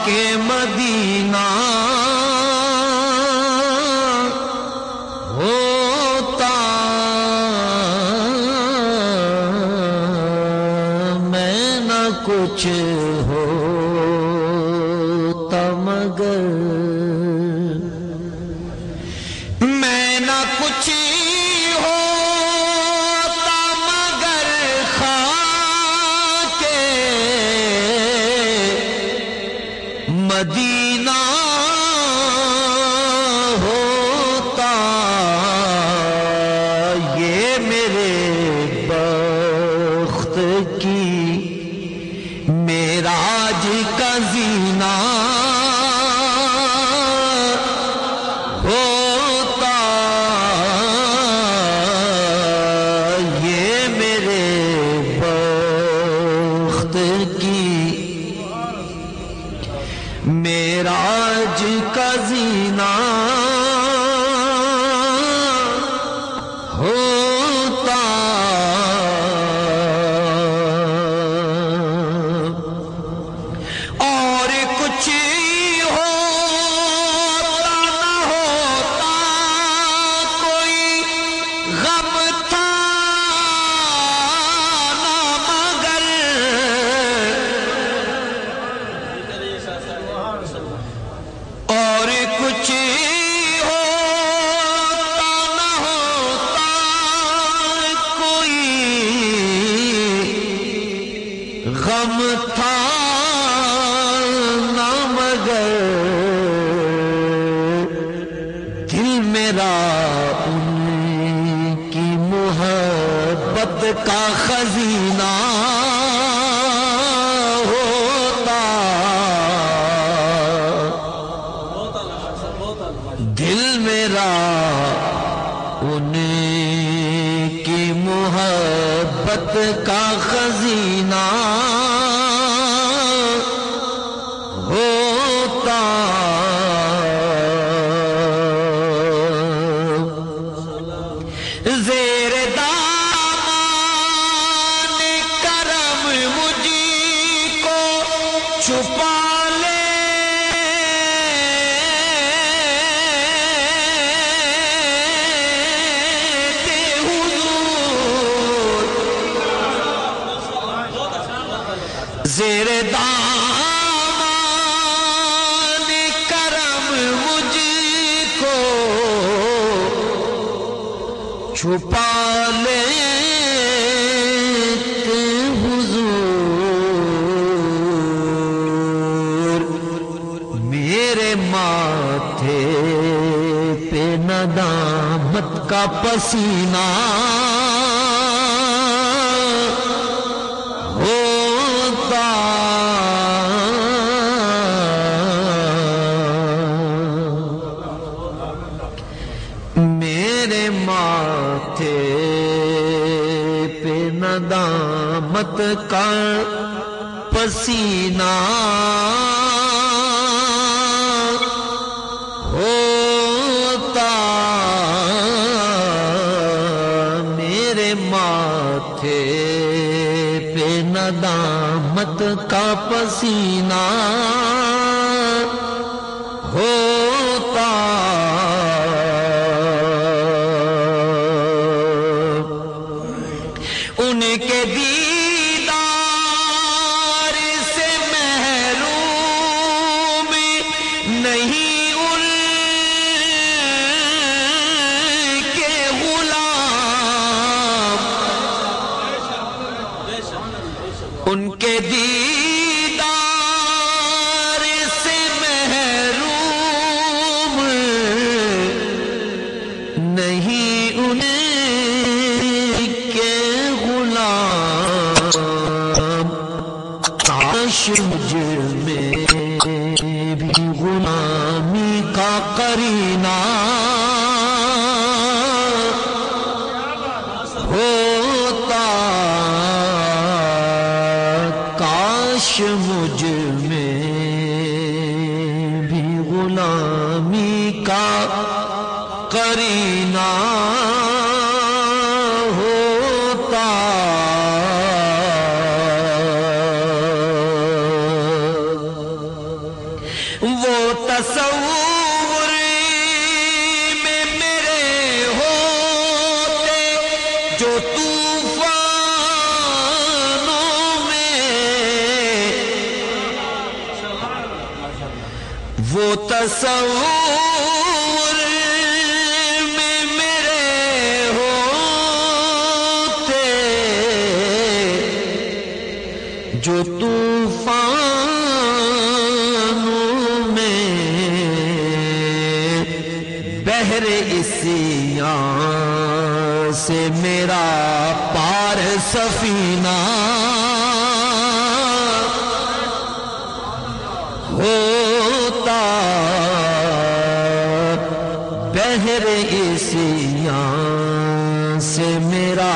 خاک مدینہ ہوتا میں نہ کچھ ہوتا مگر میں نہ کچھ دل میرا ان کی محبت کا خزینہ ہوتا زیر دامان کرم مجھ کو چھپا لیتے حضور میرے ماتھے پہ ندامت کا پسینہ رحمت کا پسینہ۔ ہوتا میرے ماتھے پہ ندامت کا پسینہ۔ ان کے دیدار کاش مجھ میں بھی غلامی کا کرینہ ہوتا وہ تصور تصور میں میرے ہوتے جو طوفانوں میں بہر اسیاں سے میرا پار سفینہ اس یہاں سے میرا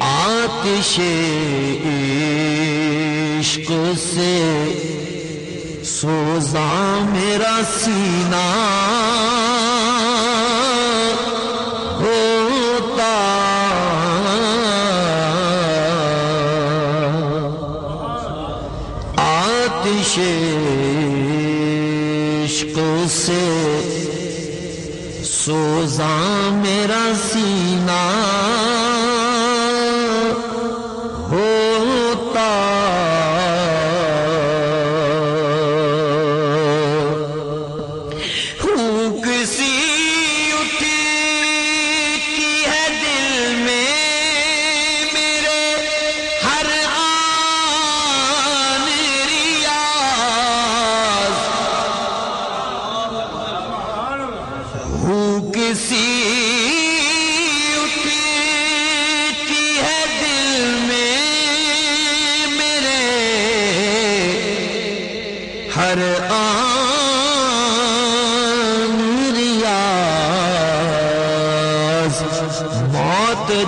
آتش عشق سے سوزا میرا سینہ ہوتا آتش عشق سے سوزا میرا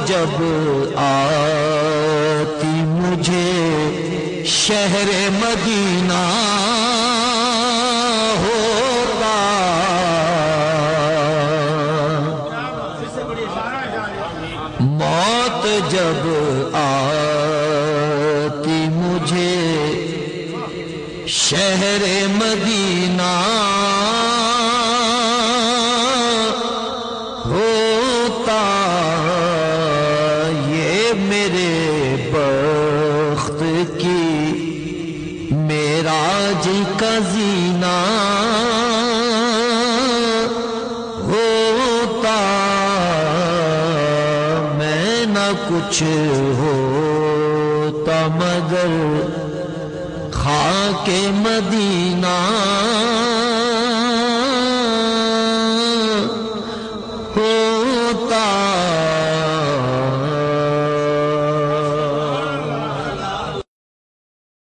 جب آتی مجھے شہر مدینہ ہوتا۔ موت جب آ میرے بخت کی میراج کا زینہ ہوتا میں نہ کچھ ہوتا مگر خاک مدینہ